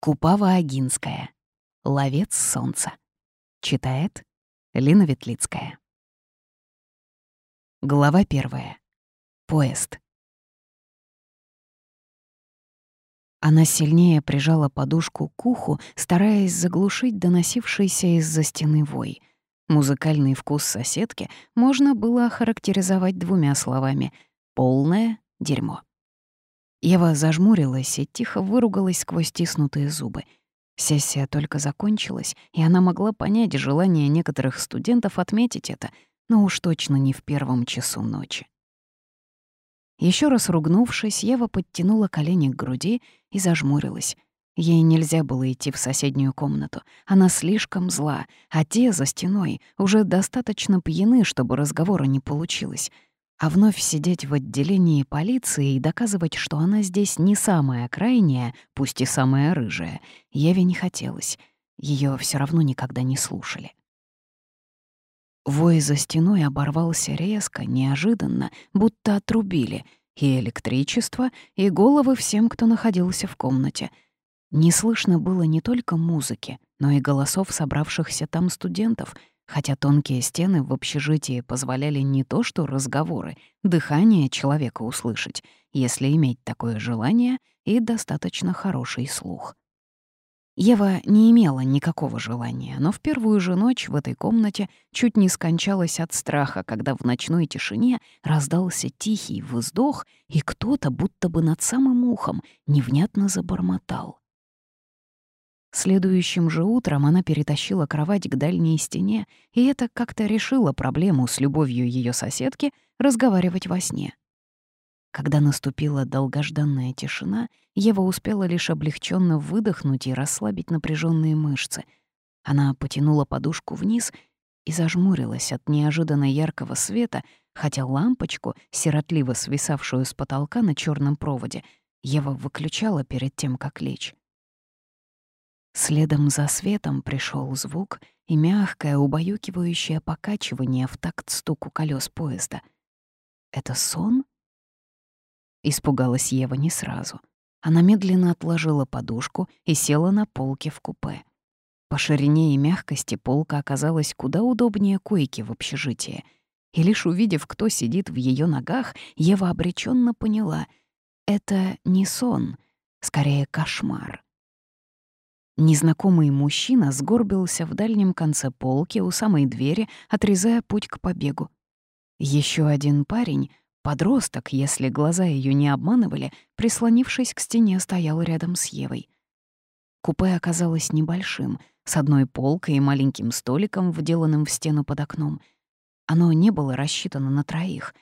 Купава Агинская. Ловец солнца. Читает Лина Ветлицкая. Глава первая. Поезд. Она сильнее прижала подушку к уху, стараясь заглушить доносившийся из-за стены вой. Музыкальный вкус соседки можно было охарактеризовать двумя словами — полное дерьмо. Ева зажмурилась и тихо выругалась сквозь стиснутые зубы. Сессия только закончилась, и она могла понять желание некоторых студентов отметить это, но уж точно не в первом часу ночи. Еще раз ругнувшись, Ева подтянула колени к груди и зажмурилась. Ей нельзя было идти в соседнюю комнату. Она слишком зла, а те за стеной уже достаточно пьяны, чтобы разговора не получилось — а вновь сидеть в отделении полиции и доказывать, что она здесь не самая крайняя, пусть и самая рыжая, Еве не хотелось. Ее все равно никогда не слушали. Вой за стеной оборвался резко, неожиданно, будто отрубили и электричество, и головы всем, кто находился в комнате. Не слышно было не только музыки, но и голосов собравшихся там студентов — хотя тонкие стены в общежитии позволяли не то что разговоры, дыхание человека услышать, если иметь такое желание и достаточно хороший слух. Ева не имела никакого желания, но в первую же ночь в этой комнате чуть не скончалась от страха, когда в ночной тишине раздался тихий вздох, и кто-то будто бы над самым ухом невнятно забормотал. Следующим же утром она перетащила кровать к дальней стене, и это как-то решило проблему с любовью ее соседки разговаривать во сне. Когда наступила долгожданная тишина, Ева успела лишь облегченно выдохнуть и расслабить напряженные мышцы. Она потянула подушку вниз и зажмурилась от неожиданно яркого света, хотя лампочку, сиротливо свисавшую с потолка на черном проводе, Ева выключала перед тем, как лечь. Следом за светом пришел звук и мягкое, убаюкивающее покачивание в такт стуку колес поезда. «Это сон?» Испугалась Ева не сразу. Она медленно отложила подушку и села на полке в купе. По ширине и мягкости полка оказалась куда удобнее койки в общежитии. И лишь увидев, кто сидит в ее ногах, Ева обреченно поняла — это не сон, скорее кошмар. Незнакомый мужчина сгорбился в дальнем конце полки у самой двери, отрезая путь к побегу. Еще один парень, подросток, если глаза ее не обманывали, прислонившись к стене, стоял рядом с Евой. Купе оказалось небольшим, с одной полкой и маленьким столиком, вделанным в стену под окном. Оно не было рассчитано на троих.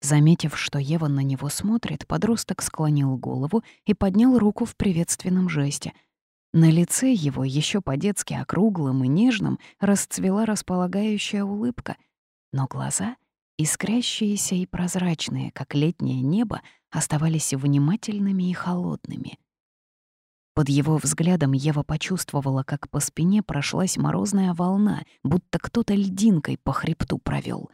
Заметив, что Ева на него смотрит, подросток склонил голову и поднял руку в приветственном жесте. На лице его, еще по-детски округлым и нежным, расцвела располагающая улыбка, но глаза, искрящиеся и прозрачные, как летнее небо, оставались внимательными и холодными. Под его взглядом Ева почувствовала, как по спине прошлась морозная волна, будто кто-то льдинкой по хребту провел.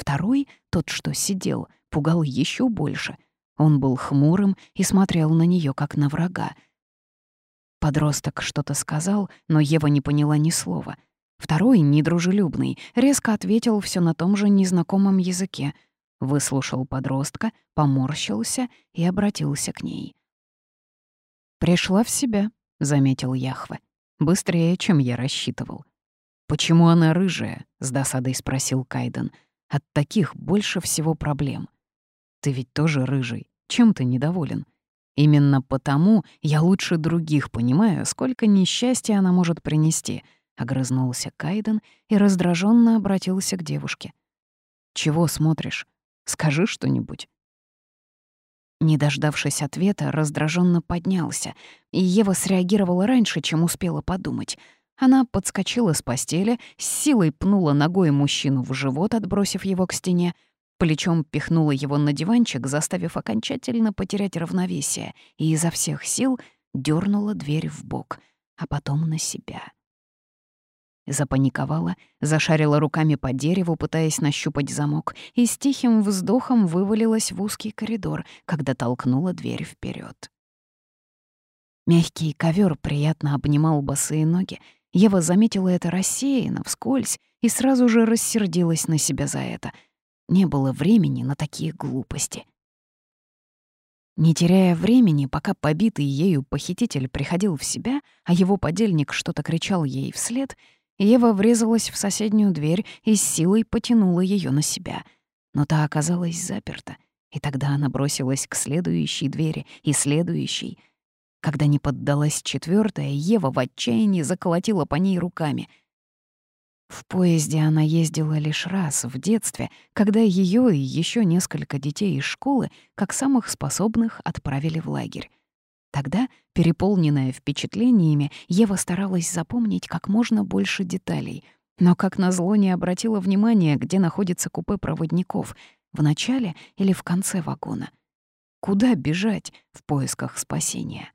Второй, тот, что сидел, пугал еще больше. Он был хмурым и смотрел на нее как на врага. Подросток что-то сказал, но Ева не поняла ни слова. Второй, недружелюбный, резко ответил все на том же незнакомом языке. Выслушал подростка, поморщился и обратился к ней. «Пришла в себя», — заметил Яхве. «Быстрее, чем я рассчитывал». «Почему она рыжая?» — с досадой спросил Кайден. От таких больше всего проблем. Ты ведь тоже рыжий. Чем ты недоволен? Именно потому я лучше других понимаю, сколько несчастья она может принести, огрызнулся Кайден и раздраженно обратился к девушке. Чего смотришь? Скажи что-нибудь. Не дождавшись ответа, раздраженно поднялся, и Ева среагировала раньше, чем успела подумать — она подскочила с постели, с силой пнула ногой мужчину в живот, отбросив его к стене, плечом пихнула его на диванчик, заставив окончательно потерять равновесие, и изо всех сил дернула дверь в бок, а потом на себя. Запаниковала, зашарила руками по дереву, пытаясь нащупать замок, и с тихим вздохом вывалилась в узкий коридор, когда толкнула дверь вперед. Мягкий ковер приятно обнимал босые ноги. Ева заметила это рассеянно, вскользь, и сразу же рассердилась на себя за это. Не было времени на такие глупости. Не теряя времени, пока побитый ею похититель приходил в себя, а его подельник что-то кричал ей вслед, Ева врезалась в соседнюю дверь и с силой потянула ее на себя. Но та оказалась заперта, и тогда она бросилась к следующей двери и следующей. Когда не поддалась четвертая, Ева в отчаянии заколотила по ней руками — в поезде она ездила лишь раз в детстве, когда ее и еще несколько детей из школы, как самых способных, отправили в лагерь. Тогда, переполненная впечатлениями, Ева старалась запомнить как можно больше деталей, но, как назло, не обратила внимания, где находится купе проводников — в начале или в конце вагона. Куда бежать в поисках спасения?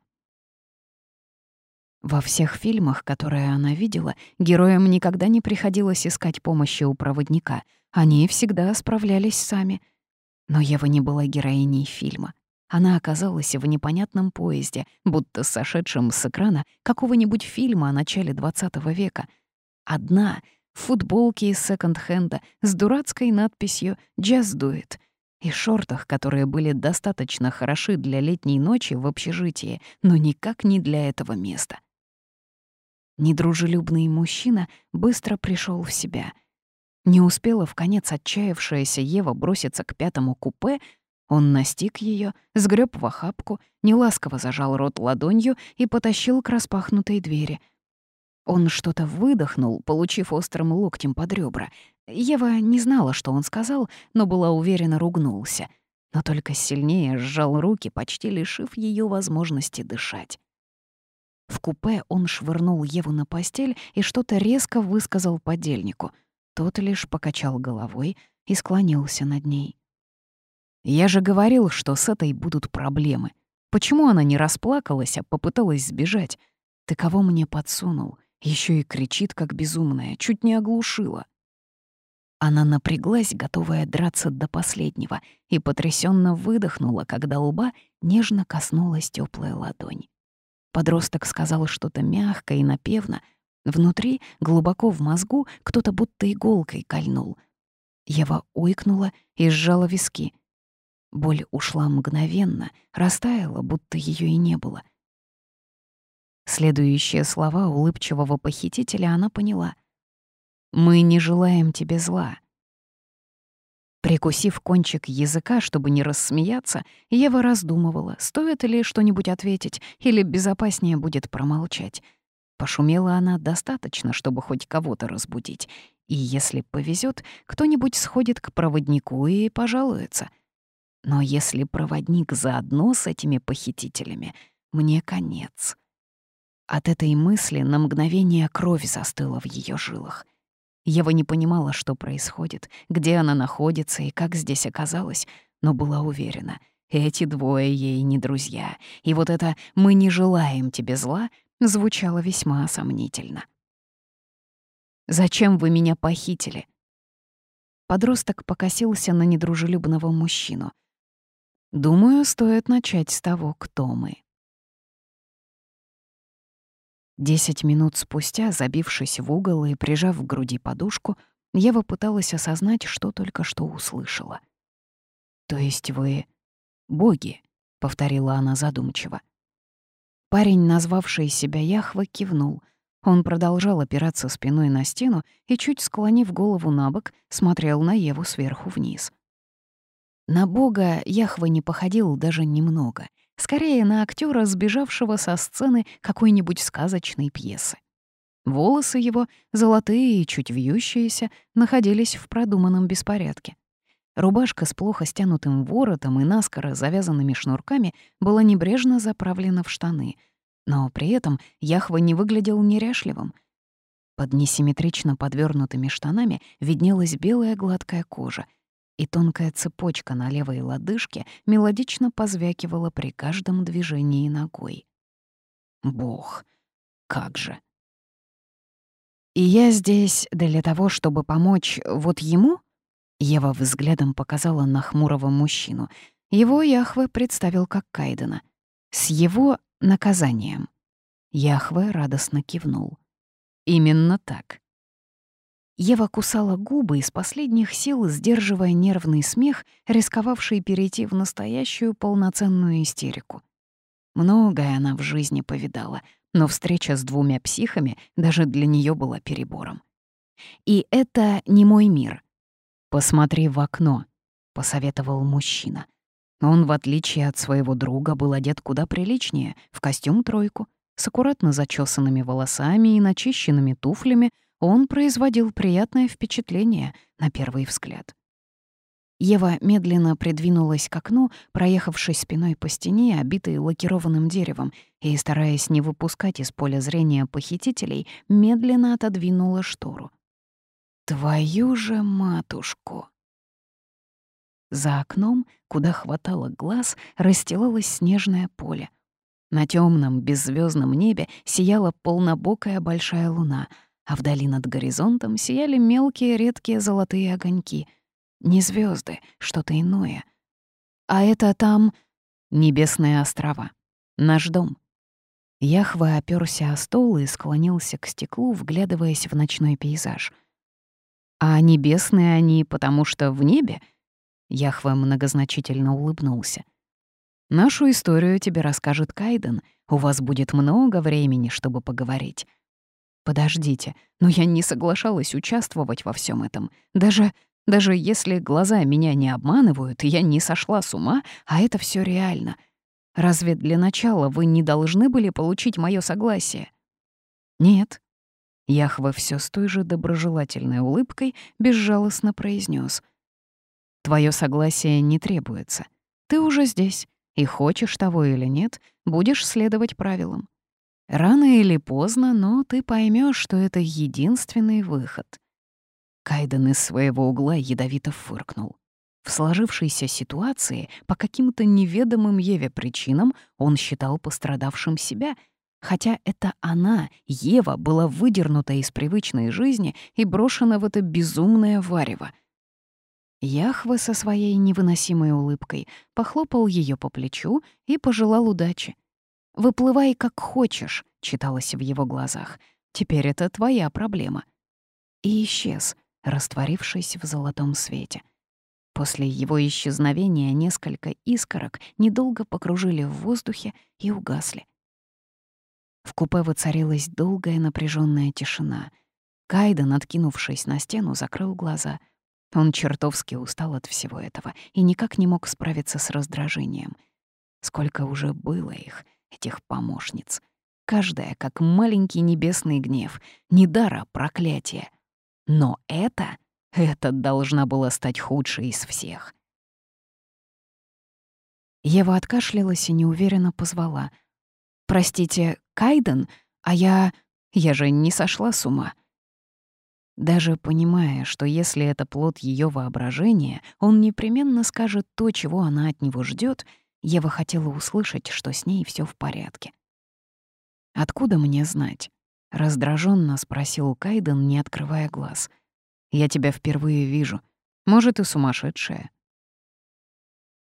Во всех фильмах, которые она видела, героям никогда не приходилось искать помощи у проводника. Они всегда справлялись сами. Но Ева не была героиней фильма. Она оказалась в непонятном поезде, будто сошедшем с экрана какого-нибудь фильма о начале XX века. Одна, в футболке из секонд-хенда, с дурацкой надписью «Just do it», и шортах, которые были достаточно хороши для летней ночи в общежитии, но никак не для этого места. Недружелюбный мужчина быстро пришел в себя. Не успела в конец отчаявшаяся Ева броситься к пятому купе, он настиг ее, сгреб в охапку, неласково зажал рот ладонью и потащил к распахнутой двери. Он что-то выдохнул, получив острым локтем под ребра. Ева не знала, что он сказал, но была уверена, ругнулся. Но только сильнее сжал руки, почти лишив ее возможности дышать. В купе он швырнул Еву на постель и что-то резко высказал подельнику. Тот лишь покачал головой и склонился над ней. «Я же говорил, что с этой будут проблемы. Почему она не расплакалась, а попыталась сбежать? Ты кого мне подсунул? Еще и кричит, как безумная, чуть не оглушила». Она напряглась, готовая драться до последнего, и потрясенно выдохнула, когда лба нежно коснулась теплая ладонь. Подросток сказал что-то мягко и напевно. Внутри, глубоко в мозгу, кто-то будто иголкой кольнул. Ева ойкнула и сжала виски. Боль ушла мгновенно, растаяла, будто ее и не было. Следующие слова улыбчивого похитителя она поняла. «Мы не желаем тебе зла. Прикусив кончик языка, чтобы не рассмеяться, Ева раздумывала, стоит ли что-нибудь ответить или безопаснее будет промолчать. Пошумела она достаточно, чтобы хоть кого-то разбудить. И если повезет, кто-нибудь сходит к проводнику и пожалуется. Но если проводник заодно с этими похитителями, мне конец. От этой мысли на мгновение кровь застыла в ее жилах. Ева не понимала, что происходит, где она находится и как здесь оказалась, но была уверена, эти двое ей не друзья, и вот это «мы не желаем тебе зла» звучало весьма сомнительно. «Зачем вы меня похитили?» Подросток покосился на недружелюбного мужчину. «Думаю, стоит начать с того, кто мы». Десять минут спустя, забившись в угол и прижав к груди подушку, Ева пыталась осознать, что только что услышала. «То есть вы боги?» — повторила она задумчиво. Парень, назвавший себя Яхва, кивнул. Он продолжал опираться спиной на стену и, чуть склонив голову на бок, смотрел на Еву сверху вниз. На бога Яхва не походил даже немного — Скорее, на актера, сбежавшего со сцены какой-нибудь сказочной пьесы. Волосы его, золотые и чуть вьющиеся, находились в продуманном беспорядке. Рубашка с плохо стянутым воротом и наскоро завязанными шнурками была небрежно заправлена в штаны, но при этом Яхва не выглядел неряшливым. Под несимметрично подвернутыми штанами виднелась белая гладкая кожа, и тонкая цепочка на левой лодыжке мелодично позвякивала при каждом движении ногой. Бог, как же! И я здесь для того, чтобы помочь вот ему? Ева взглядом показала на хмурого мужчину. Его Яхве представил как Кайдена. С его наказанием. Яхве радостно кивнул. Именно так. Ева кусала губы из последних сил, сдерживая нервный смех, рисковавший перейти в настоящую полноценную истерику. Многое она в жизни повидала, но встреча с двумя психами даже для нее была перебором. И это не мой мир. «Посмотри в окно», — посоветовал мужчина. Он, в отличие от своего друга, был одет куда приличнее, в костюм-тройку, с аккуратно зачесанными волосами и начищенными туфлями, он производил приятное впечатление на первый взгляд. Ева медленно придвинулась к окну, проехавшись спиной по стене, обитой лакированным деревом, и, стараясь не выпускать из поля зрения похитителей, медленно отодвинула штору. «Твою же матушку!» За окном, куда хватало глаз, расстилалось снежное поле. На темном беззвездном небе сияла полнобокая большая луна, а вдали над горизонтом сияли мелкие редкие золотые огоньки. Не звезды, что-то иное. А это там небесные острова. Наш дом. Яхва оперся о стол и склонился к стеклу, вглядываясь в ночной пейзаж. А небесные они, потому что в небе? Яхва многозначительно улыбнулся. Нашу историю тебе расскажет Кайден. У вас будет много времени, чтобы поговорить. Подождите, но я не соглашалась участвовать во всем этом. Даже, даже если глаза меня не обманывают, я не сошла с ума, а это все реально. Разве для начала вы не должны были получить мое согласие? Нет. Яхва все с той же доброжелательной улыбкой безжалостно произнес: Твое согласие не требуется. Ты уже здесь, и хочешь того или нет, будешь следовать правилам. Рано или поздно, но ты поймешь, что это единственный выход. Кайден из своего угла ядовито фыркнул. В сложившейся ситуации по каким-то неведомым Еве причинам он считал пострадавшим себя, хотя это она, Ева, была выдернута из привычной жизни и брошена в это безумное варево. Яхва со своей невыносимой улыбкой похлопал ее по плечу и пожелал удачи. «Выплывай как хочешь», — читалось в его глазах. «Теперь это твоя проблема». И исчез, растворившись в золотом свете. После его исчезновения несколько искорок недолго покружили в воздухе и угасли. В купе воцарилась долгая напряженная тишина. Кайден, откинувшись на стену, закрыл глаза. Он чертовски устал от всего этого и никак не мог справиться с раздражением. Сколько уже было их — этих помощниц. Каждая как маленький небесный гнев, не дара, проклятие. Но это, это должна была стать худшей из всех. Ева откашлялась и неуверенно позвала. «Простите, Кайден? А я... я же не сошла с ума». Даже понимая, что если это плод ее воображения, он непременно скажет то, чего она от него ждет, Ева хотела услышать, что с ней все в порядке. «Откуда мне знать?» — раздраженно спросил Кайден, не открывая глаз. «Я тебя впервые вижу. Может, и сумасшедшая».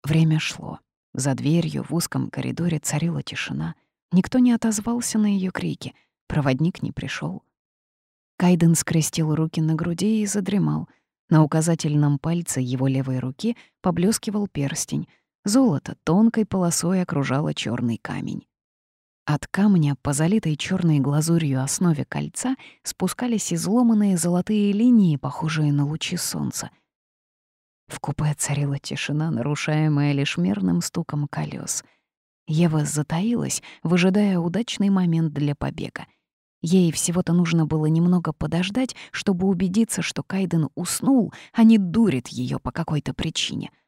Время шло. За дверью в узком коридоре царила тишина. Никто не отозвался на ее крики. Проводник не пришел. Кайден скрестил руки на груди и задремал. На указательном пальце его левой руки поблескивал перстень, Золото тонкой полосой окружало черный камень. От камня по залитой черной глазурью основе кольца спускались изломанные золотые линии, похожие на лучи солнца. В купе царила тишина, нарушаемая лишь мерным стуком колес. Ева затаилась, выжидая удачный момент для побега. Ей всего-то нужно было немного подождать, чтобы убедиться, что Кайден уснул, а не дурит ее по какой-то причине —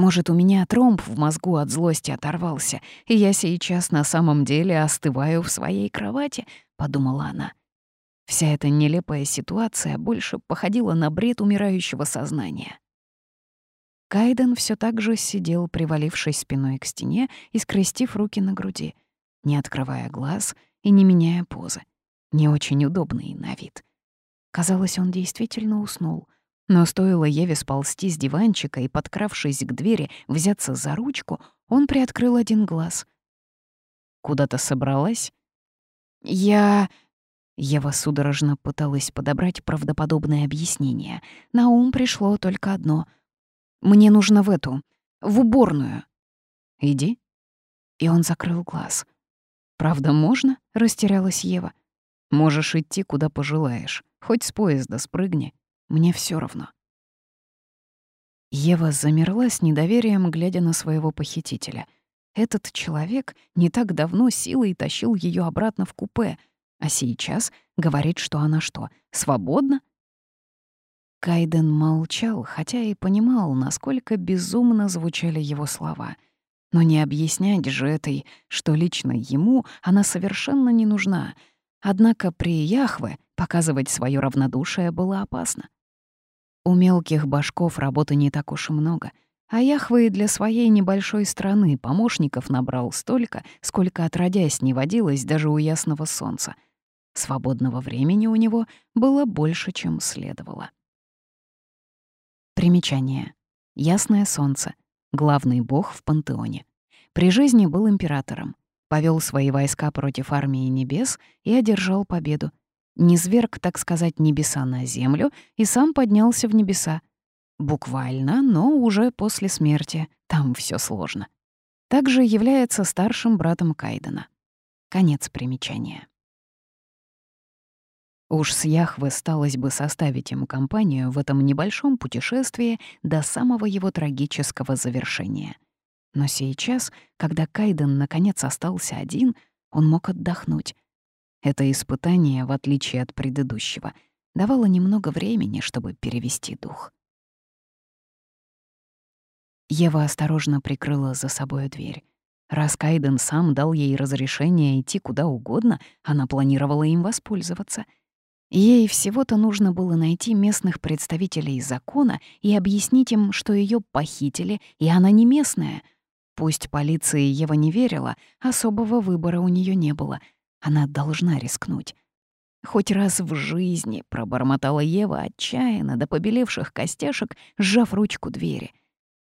может, у меня тромб в мозгу от злости оторвался, и я сейчас на самом деле остываю в своей кровати, подумала она. Вся эта нелепая ситуация больше походила на бред умирающего сознания. Кайден все так же сидел, привалившись спиной к стене и скрестив руки на груди, не открывая глаз и не меняя позы. Не очень удобный на вид. Казалось, он действительно уснул — но стоило Еве сползти с диванчика и, подкравшись к двери, взяться за ручку, он приоткрыл один глаз. Куда-то собралась?» «Я...» Ева судорожно пыталась подобрать правдоподобное объяснение. На ум пришло только одно. «Мне нужно в эту, в уборную». «Иди». И он закрыл глаз. «Правда, можно?» — растерялась Ева. «Можешь идти, куда пожелаешь. Хоть с поезда спрыгни. Мне все равно». Ева замерла с недоверием, глядя на своего похитителя. Этот человек не так давно силой тащил ее обратно в купе, а сейчас говорит, что она что, свободна? Кайден молчал, хотя и понимал, насколько безумно звучали его слова. Но не объяснять же этой, что лично ему она совершенно не нужна. Однако при Яхве показывать свое равнодушие было опасно. У мелких башков работы не так уж и много, а Яхве для своей небольшой страны помощников набрал столько, сколько отродясь не водилось даже у ясного солнца. Свободного времени у него было больше, чем следовало. Примечание. Ясное солнце. Главный бог в пантеоне. При жизни был императором. Повел свои войска против армии небес и одержал победу низверг, так сказать, небеса на землю и сам поднялся в небеса. Буквально, но уже после смерти. Там все сложно. Также является старшим братом Кайдена. Конец примечания. Уж с Яхвы сталось бы составить ему компанию в этом небольшом путешествии до самого его трагического завершения. Но сейчас, когда Кайден наконец остался один, он мог отдохнуть, это испытание, в отличие от предыдущего, давало немного времени, чтобы перевести дух. Ева осторожно прикрыла за собой дверь. Раз Кайден сам дал ей разрешение идти куда угодно, она планировала им воспользоваться. Ей всего-то нужно было найти местных представителей закона и объяснить им, что ее похитили, и она не местная. Пусть полиции Ева не верила, особого выбора у нее не было — она должна рискнуть. Хоть раз в жизни пробормотала Ева отчаянно до побелевших костяшек, сжав ручку двери.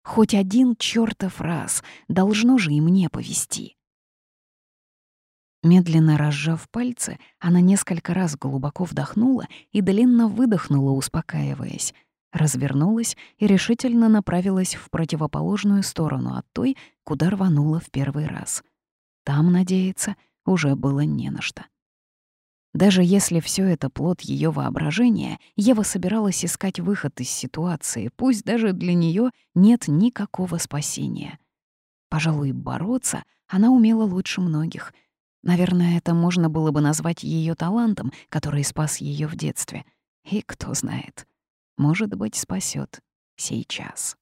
Хоть один чертов раз должно же и мне повести. Медленно разжав пальцы, она несколько раз глубоко вдохнула и длинно выдохнула, успокаиваясь. Развернулась и решительно направилась в противоположную сторону от той, куда рванула в первый раз. Там, надеется, уже было не на что. Даже если все это плод ее воображения, Ева собиралась искать выход из ситуации, пусть даже для нее нет никакого спасения. Пожалуй, бороться она умела лучше многих. Наверное, это можно было бы назвать ее талантом, который спас ее в детстве. И кто знает, может быть, спасет сейчас.